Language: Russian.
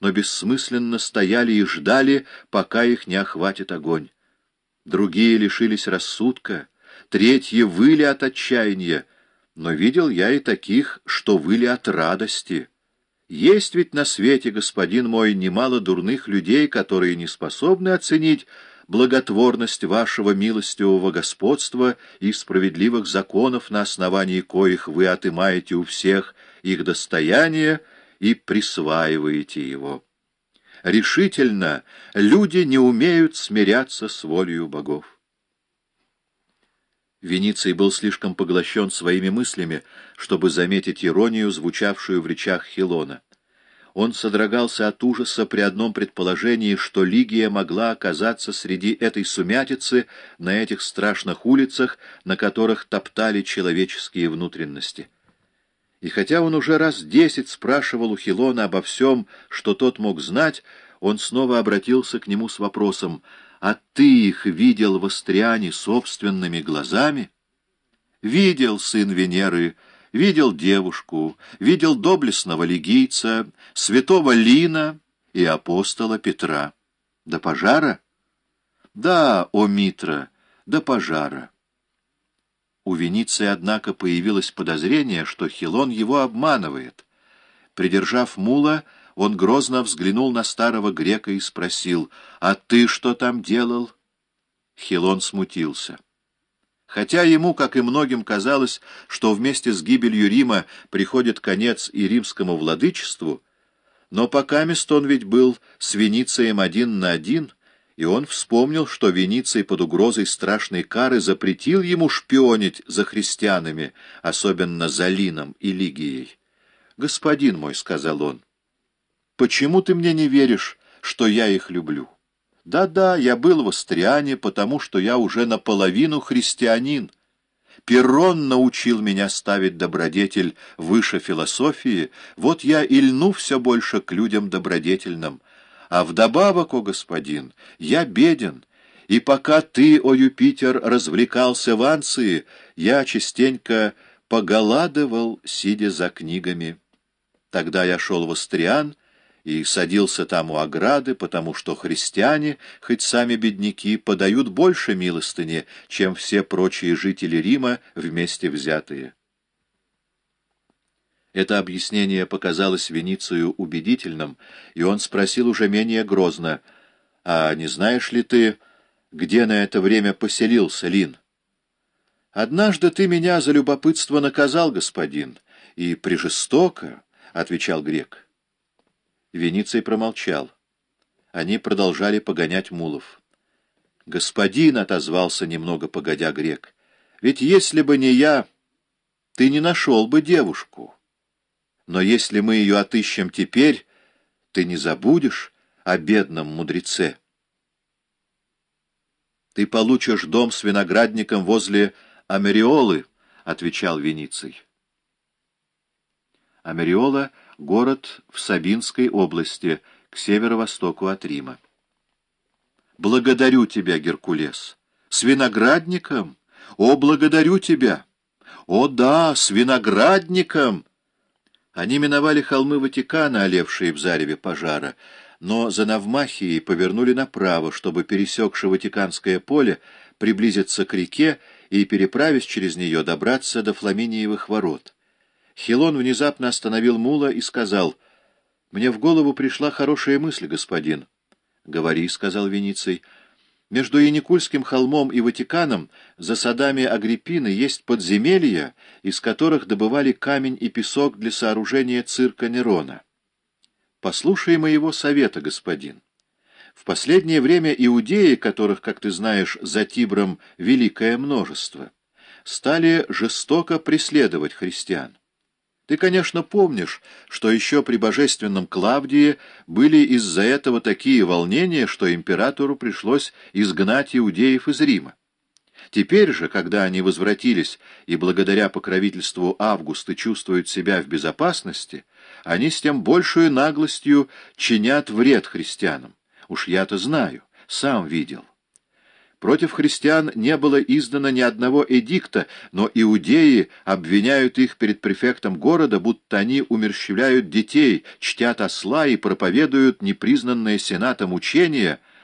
но бессмысленно стояли и ждали, пока их не охватит огонь. Другие лишились рассудка, третьи выли от отчаяния, но видел я и таких, что выли от радости. Есть ведь на свете, господин мой, немало дурных людей, которые не способны оценить благотворность вашего милостивого господства и справедливых законов, на основании коих вы отымаете у всех их достояние и присваиваете его. Решительно люди не умеют смиряться с волею богов. Вениций был слишком поглощен своими мыслями, чтобы заметить иронию, звучавшую в речах Хилона. Он содрогался от ужаса при одном предположении, что Лигия могла оказаться среди этой сумятицы на этих страшных улицах, на которых топтали человеческие внутренности. И хотя он уже раз десять спрашивал у Хилона обо всем, что тот мог знать, он снова обратился к нему с вопросом, «А ты их видел в Астриане собственными глазами?» «Видел, сын Венеры», видел девушку, видел доблестного лигийца, святого Лина и апостола Петра. До пожара? Да, о Митра, до пожара. У Вениции, однако, появилось подозрение, что Хилон его обманывает. Придержав мула, он грозно взглянул на старого грека и спросил, «А ты что там делал?» Хилон смутился. Хотя ему, как и многим, казалось, что вместе с гибелью Рима приходит конец и римскому владычеству, но пока мест он ведь был с Веницием один на один, и он вспомнил, что Вениций под угрозой страшной кары запретил ему шпионить за христианами, особенно за Лином и Лигией. «Господин мой», — сказал он, — «почему ты мне не веришь, что я их люблю?» Да-да, я был в Астриане, потому что я уже наполовину христианин. Перрон научил меня ставить добродетель выше философии, вот я и льну все больше к людям добродетельным. А вдобавок, о господин, я беден, и пока ты, о Юпитер, развлекался в Анции, я частенько поголадывал, сидя за книгами. Тогда я шел в Астриан, и садился там у ограды, потому что христиане, хоть сами бедняки, подают больше милостыни, чем все прочие жители Рима вместе взятые. Это объяснение показалось Веницию убедительным, и он спросил уже менее грозно, «А не знаешь ли ты, где на это время поселился Лин?» «Однажды ты меня за любопытство наказал, господин, и прижестоко», — отвечал грек. Вениций промолчал. Они продолжали погонять мулов. «Господин!» — отозвался немного погодя грек. «Ведь если бы не я, ты не нашел бы девушку. Но если мы ее отыщем теперь, ты не забудешь о бедном мудреце. Ты получишь дом с виноградником возле Америолы», — отвечал Вениций. Америола — город в Сабинской области, к северо-востоку от Рима. «Благодарю тебя, Геркулес! С виноградником! О, благодарю тебя! О, да, с виноградником!» Они миновали холмы Ватикана, олевшие в зареве пожара, но за Навмахией повернули направо, чтобы, пересекши Ватиканское поле, приблизиться к реке и, переправясь через нее, добраться до Фламиниевых ворот. Хилон внезапно остановил мула и сказал, «Мне в голову пришла хорошая мысль, господин». «Говори», — сказал Вениций. «Между Яникульским холмом и Ватиканом за садами Агриппины есть подземелья, из которых добывали камень и песок для сооружения цирка Нерона. Послушай моего совета, господин». В последнее время иудеи, которых, как ты знаешь, за Тибром великое множество, стали жестоко преследовать христиан. Ты, конечно, помнишь, что еще при божественном Клавдии были из-за этого такие волнения, что императору пришлось изгнать иудеев из Рима. Теперь же, когда они возвратились и благодаря покровительству Августа чувствуют себя в безопасности, они с тем большей наглостью чинят вред христианам. Уж я-то знаю, сам видел. Против христиан не было издано ни одного эдикта, но иудеи обвиняют их перед префектом города, будто они умерщвляют детей, чтят осла и проповедуют непризнанное сенатом учение —